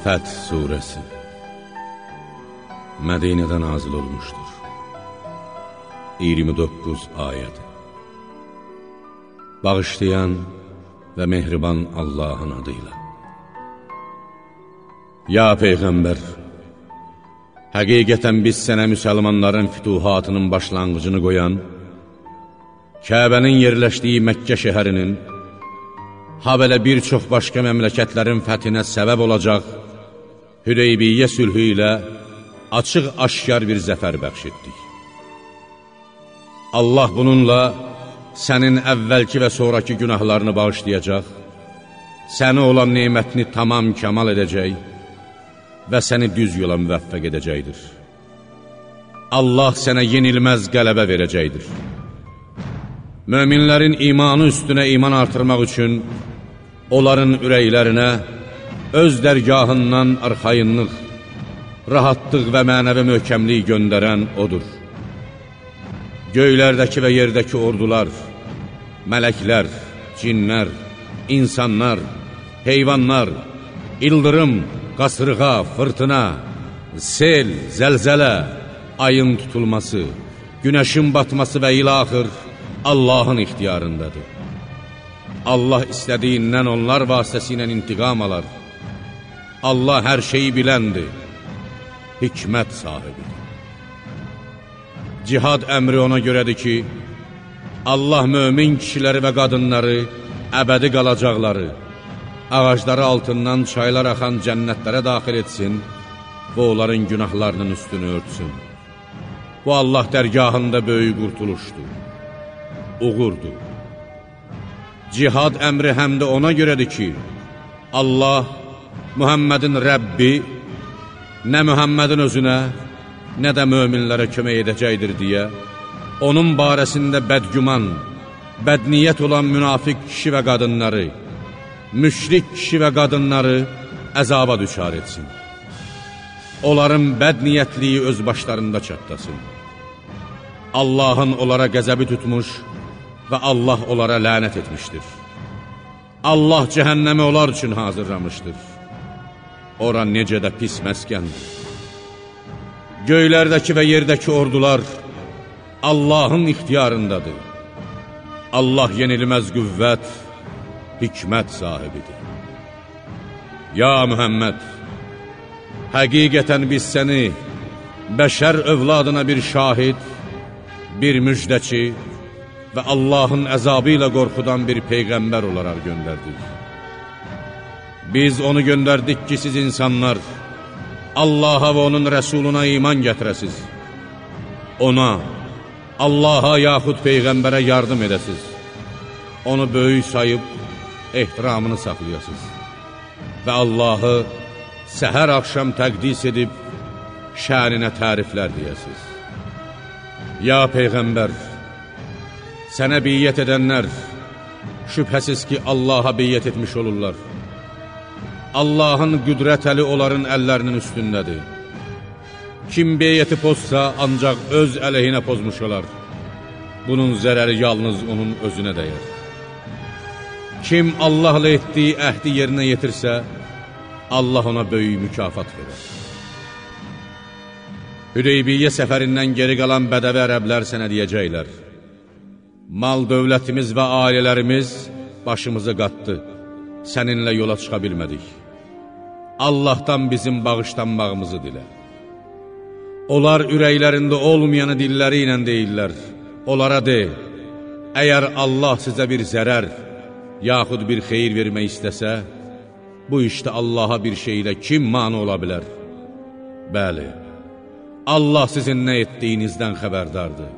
Fəth Suresi. Mədinədə nazil olmuşdur. 29 ayəd Bağışlayan və mehriban Allahın adıyla Ya Peyğəmbər Həqiqətən biz sənə müsəlmanların fütuhatının başlanğıcını qoyan Kəbənin yerləşdiyi Məkkə şəhərinin ha belə bir çox başqa məmləkətlərin fəthinə səbəb olacaq Hüdeybiyyə sülhü ilə açıq-aşkar bir zəfər bəxş etdik. Allah bununla sənin əvvəlki və sonraki günahlarını bağışlayacaq, səni olan neymətini tamam kəmal edəcək və səni düz yola müvəffəq edəcəkdir. Allah sənə yenilməz qələbə verəcəkdir. Möminlərin imanı üstünə iman artırmaq üçün onların ürəklərinə öz dərgahından arxayınlıq, rahatlıq və mənəvi möhkəmlik göndərən odur. Göylərdəki və yerdəki ordular, mələklər, cinlər, insanlar, heyvanlar, ildırım, qasırğa, fırtına, sel, zəlzələ, ayın tutulması, günəşin batması və ilaxır Allahın ixtiyarındadır. Allah istədiyindən onlar vasitəsilə intiqam alar. Allah hər şeyi biləndir, hikmət sahibidir. Cihad əmri ona görədir ki, Allah mömin kişiləri və qadınları əbədi qalacaqları, ağacları altından çaylar axan cənnətlərə daxil etsin və onların günahlarının üstünü örtsün. Bu Allah dərgahında böyük qurtuluşdur, uğurdur. Cihad əmri həm də ona görədir ki, Allah Mühəmmədin Rəbbi nə Mühəmmədin özünə, nə də möminlərə kömək edəcəkdir deyə, onun barəsində bədgüman, bədniyyət olan münafiq kişi və qadınları, müşrik kişi və qadınları əzaba düşar etsin. Onların bədniyyətliyi öz başlarında çatdasın. Allahın onlara qəzəbi tutmuş, və Allah onlara lənət etmişdir. Allah cəhənnəmi onlar üçün hazırlamışdır. Ora necə də pis məskəndir. Göylərdəki və yerdəki ordular Allahın ixtiyarındadır. Allah yenilməz qüvvət, hikmət sahibidir. Ya Mühəmməd, həqiqətən biz səni bəşər övladına bir şahid, bir müjdəçi, və Allahın əzabı ilə qorxudan bir Peyğəmbər olaraq göndərdik. Biz onu göndərdik ki, siz insanlar Allaha və onun rəsuluna iman gətirəsiz. Ona, Allaha yaxud Peyğəmbərə yardım edəsiz. Onu böyük sayıb, ehtiramını saxlayasız. Və Allahı səhər axşam təqdis edib, şəninə təriflər deyəsiz. Ya Peyğəmbər, Sənə biyyət edənlər şübhəsiz ki, Allaha biyyət etmiş olurlar. Allahın qüdrət əli onların əllərinin üstündədir. Kim beyyəti pozsa, ancaq öz əleyhinə pozmuş olar. Bunun zərəri yalnız onun özünə dəyər. Kim Allahla etdiyi əhdi yerinə yetirsə, Allah ona böyük mükafat verər. Hüdeybiyyə səfərindən geri qalan bədəvi ərəblər sənə deyəcəklər mal dövlətimiz və ailələrimiz başımızı qatdı, səninlə yola çıxa bilmədik. Allahdan bizim bağışlanmağımızı dilə. Onlar ürəklərində olmayanı dilləri ilə deyirlər. Onlara de, əgər Allah sizə bir zərər, yaxud bir xeyir vermək istəsə, bu işdə Allaha bir şeylə kim mani ola bilər? Bəli, Allah sizin nə etdiyinizdən xəbərdardır.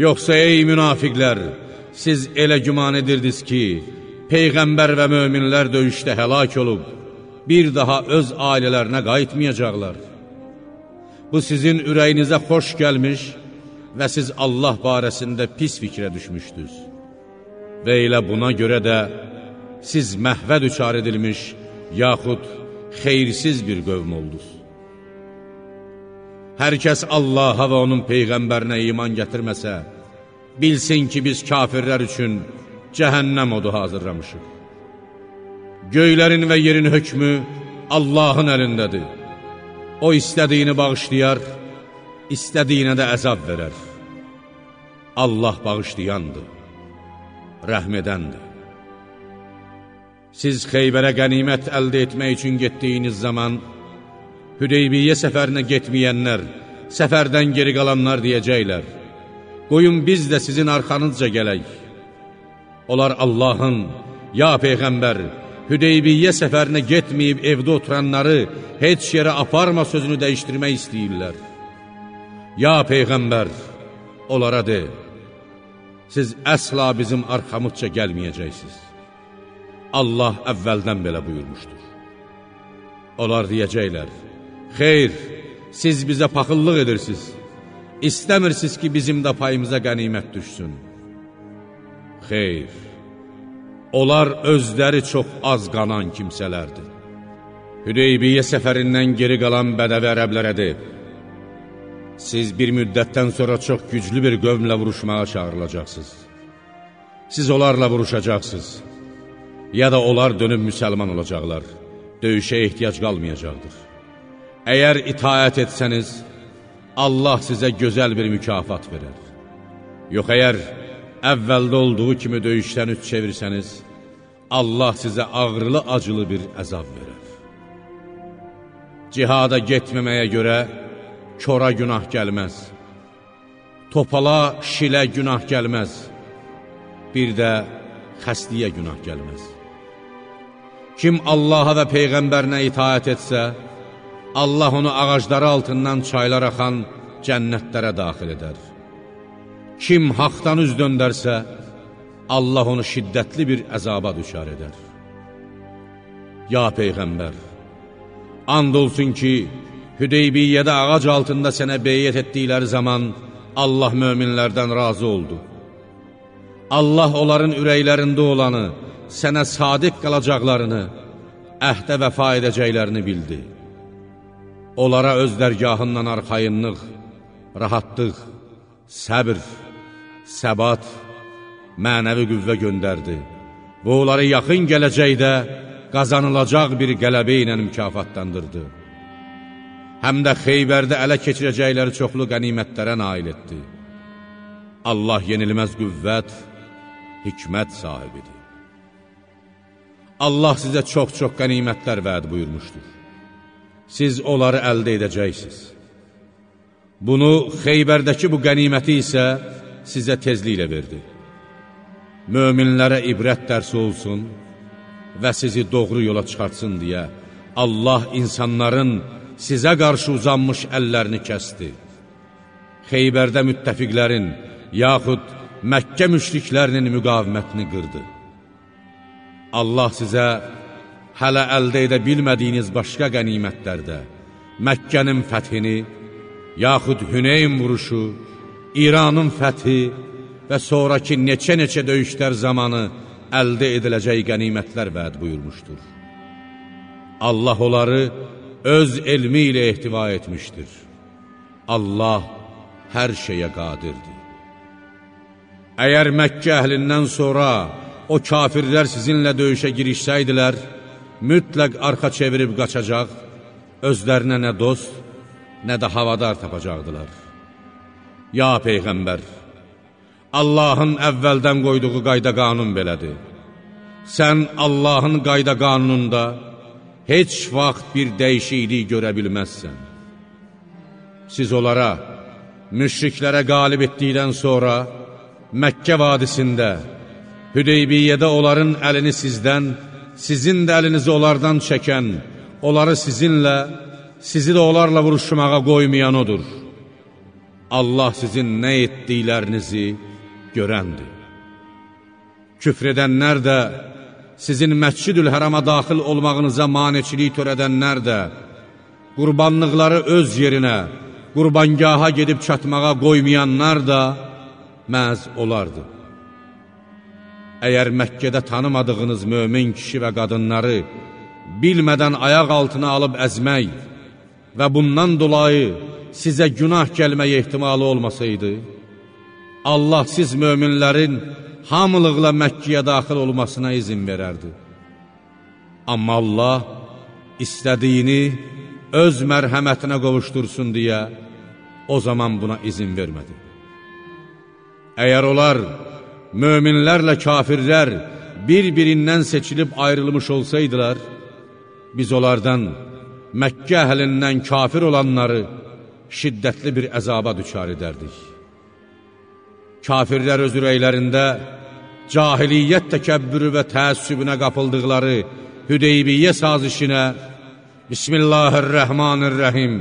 Yoxsa ey münafiqlər, siz elə güman edirdiniz ki, Peyğəmbər və möminlər döyüşdə həlak olub, bir daha öz ailələrinə qayıtmayacaqlar. Bu sizin ürəyinizə xoş gəlmiş və siz Allah barəsində pis fikrə düşmüşdünüz. Və elə buna görə də siz məhvə düçar edilmiş, yaxud xeyirsiz bir qövm oldunuz. Hər kəs Allaha və onun Peyğəmbərinə iman gətirməsə, bilsin ki, biz kafirlər üçün cəhənnəm odu hazırlamışıq. Göylərin və yerin hökmü Allahın əlindədir. O istədiyini bağışlayar, istədiyinə də əzab verər. Allah bağışlayandır, rəhm edəndir. Siz Xeybərə qənimət əldə etmək üçün getdiyiniz zaman, Hüdeybiyyə səfərinə getməyənlər, səfərdən geri qalanlar deyəcəklər, qoyun biz də sizin arxanızca gələk. Onlar Allahın, ya Peyğəmbər, Hüdeybiyyə səfərinə getməyib evdə oturanları heç yerə aparma sözünü dəyişdirmək istəyirlər. Ya Peyğəmbər, onlara de, siz əsla bizim arxamızca gəlməyəcəksiniz. Allah əvvəldən belə buyurmuşdur. Onlar deyəcəklər, xeyr, siz bizə paxıllıq edirsiniz, istəmirsiniz ki, bizim də payımıza qənimət düşsün. Xeyr, onlar özləri çox az qanan kimsələrdir. Hüdeybiyyə səfərindən geri qalan bədəvi ərəblərə deyib, siz bir müddətdən sonra çox güclü bir qövmlə vuruşmağa çağırılacaqsınız. Siz onlarla vuruşacaqsınız, ya da onlar dönüb müsəlman olacaqlar, döyüşə ehtiyac qalmayacaqdır. Əgər itaət etsəniz, Allah sizə gözəl bir mükafat verər. Yox, əgər əvvəldə olduğu kimi döyüşdən üç çevirsəniz, Allah sizə ağrılı-acılı bir əzab verər. Cihada getməməyə görə kora günah gəlməz, topala, şilə günah gəlməz, bir də xəstliyə günah gəlməz. Kim Allaha və Peyğəmbərinə itaət etsə, Allah onu ağacları altından çaylar axan cənnətlərə daxil edər. Kim haqdan üz döndərsə, Allah onu şiddətli bir əzaba düşar edər. Ya Peyğəmbər, and olsun ki, Hüdeybiyyədə ağac altında sənə beyyət etdikləri zaman Allah möminlərdən razı oldu. Allah onların ürəklərində olanı, sənə sadiq qalacaqlarını, əhdə vəfa edəcəklərini bildi. Onlara öz dərgahından arxayınlıq, rahatlıq, səbr, səbat, mənəvi qüvvə göndərdi və onları yaxın gələcəkdə qazanılacaq bir qələbə ilə mükafatlandırdı. Həm də Xeybərdə ələ keçirəcəkləri çoxlu qənimətlərə nail etdi. Allah yenilməz qüvvət, hikmət sahibidir. Allah sizə çox-çox qənimətlər vəd buyurmuşdur. Siz onları əldə edəcəksiniz. Bunu Xeybərdəki bu qəniməti isə sizə tezliklə verdi möminlərə ibrət dərsi olsun və sizi doğru yola çıxartsın deyə Allah insanların sizə qarşı uzanmış əllərini kəsti. Xeybərdə müttəfiqlərin, yaxud Məkkə müşriklərinin müqavimətini qırdı. Allah sizə hələ əldə edə bilmədiyiniz başqa qənimətlərdə Məkkənin fəthini, yaxud Hüneyn vuruşu, İranın fəthi, və sonraki neçə-neçə döyüşlər zamanı əldə ediləcək qənimətlər vəd buyurmuşdur. Allah onları öz elmi ilə ehtiva etmişdir. Allah hər şeyə qadirdir. Əgər Məkkə əhlindən sonra o kafirlər sizinlə döyüşə girişsəydilər, mütləq arxa çevirib qaçacaq, özlərinə nə dost, nə də havadar tapacaqdılar. Ya Peyğəmbər! Allahın əvvəldən qoyduğu qayda qanun belədir. Sən Allahın qayda qanununda heç vaxt bir dəyişiklik görə bilməzsən. Siz onlara, müşriklərə qalib etdikdən sonra Məkkə vadisində, Hüdeybiyyədə onların əlini sizdən, sizin də əlinizi onlardan çəkən, onları sizinlə, sizi də onlarla vuruşmağa qoymayan odur. Allah sizin nə etdiklərinizi, görəndir. Küfr edənlər də, sizin məscidül hərama daxil olmağınıza maneçilik törədənlər də, qurbanlıqları öz yerinə, qurbangaha gedib çatmağa qoymayanlar da məhz olardı. Əgər Məkkədə tanımadığınız mömin kişi və qadınları bilmədən ayaq altına alıb əzmək və bundan dolayı sizə günah gəlməyə ehtimalı olmasaydı, Allah siz möminlərin hamılıqla Məkkiyə daxil olmasına izin verərdi. Amma Allah istədiyini öz mərhəmətinə qovuştursun deyə o zaman buna izin vermədi. Əgər onlar, möminlərlə kafirlər bir-birindən seçilib ayrılmış olsaydılar, biz onlardan, Məkkə əhlindən kafir olanları şiddətli bir əzaba düçar edərdik. Kafirlər öz ürəklərində cahiliyyət təkəbbürü və təəssübünə qapıldıqları Hüdeybiyyə sazişinə Bismillahirrahmanirrahim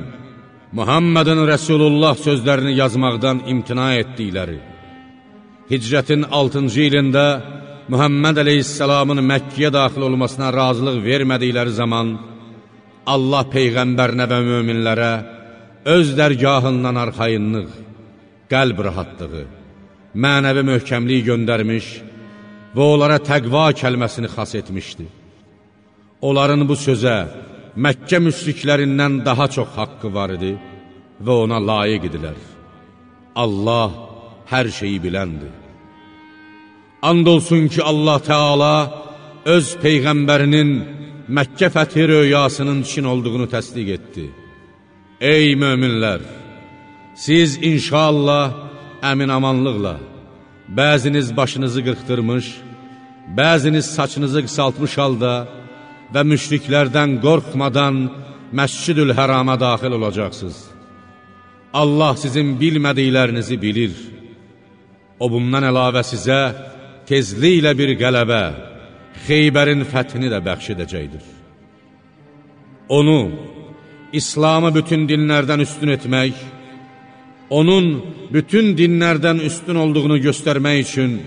Muhammedin Resulullah sözlərini yazmaqdan imtina etdikləri Hicrətin 6-cı ilində Muhammed Aleyhisselamın Məkkiyə daxil olmasına razılıq vermədikləri zaman Allah Peyğəmbərinə və möminlərə öz dərgahından arxayınlıq, qəlb rahatlığı, mənəvi möhkəmliyi göndərmiş və onlara təqva kəlməsini xas etmişdi. Onların bu sözə Məkkə müşriklərindən daha çox haqqı var idi və ona layiq idilər. Allah hər şeyi biləndir. And olsun ki, Allah Teala öz Peyğəmbərinin Məkkə fəthi röyasının Çin olduğunu təsdiq etdi. Ey möminlər! Siz inşallah əmin-amanlıqla, bəziniz başınızı qırxdırmış, bəziniz saçınızı qısaltmış halda və müşriklərdən qorxmadan Məscid-ül Hərama daxil olacaqsınız. Allah sizin bilmədiklərinizi bilir. O bundan əlavə sizə tezliklə bir qələbə, Xeybərin fəthini də bəxş edəcəkdir. Onu, İslamı bütün dinlərdən üstün etmək, onun bütün dinlərdən üstün olduğunu göstərmək üçün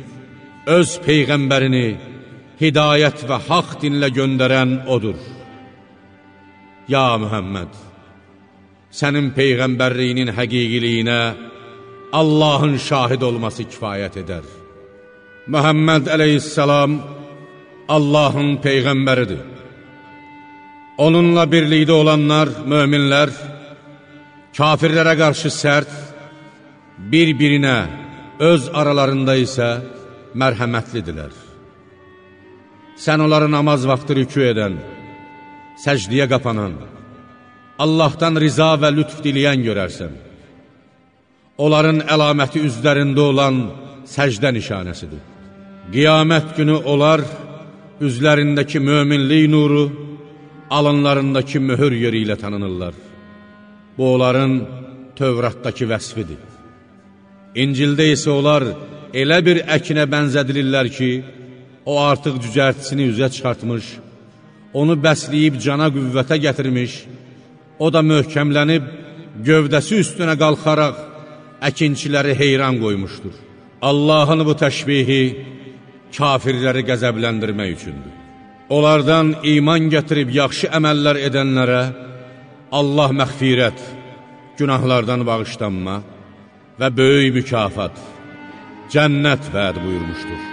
öz Peyğəmbərini hidayət və haq dinlə göndərən odur. Ya Mühəmməd, sənin Peyğəmbərliyinin həqiqiliyinə Allahın şahid olması kifayət edər. Məhəmməd əleyhissalam Allahın Peyğəmbəridir. Onunla birlikdə olanlar, möminlər, kafirlərə qarşı sərt, bir-birinə, öz aralarında isə mərhəmətlidirlər. Sən onları namaz vaxtı rükü edən, səcdiyə qapanan, Allahdan riza və lütf diləyən görərsən. Onların əlaməti üzlərində olan səcdə nişanəsidir. Qiyamət günü onlar üzlərindəki möminlik nuru, alınlarındakı möhür yeri ilə tanınırlar. Bu, onların Tövratdakı vəsfidir. İncildə isə onlar elə bir əkinə bənzədilirlər ki, o artıq cücərtisini üzə çıxartmış, onu bəsləyib cana qüvvətə gətirmiş, o da möhkəmlənib, gövdəsi üstünə qalxaraq əkinçiləri heyran qoymuşdur. Allahın bu təşbihi kafirləri qəzəbləndirmək üçündür. Onlardan iman gətirib yaxşı əməllər edənlərə Allah məxfirət, günahlardan bağışlanma və böyük mükafat, cənnət vəd buyurmuşdur.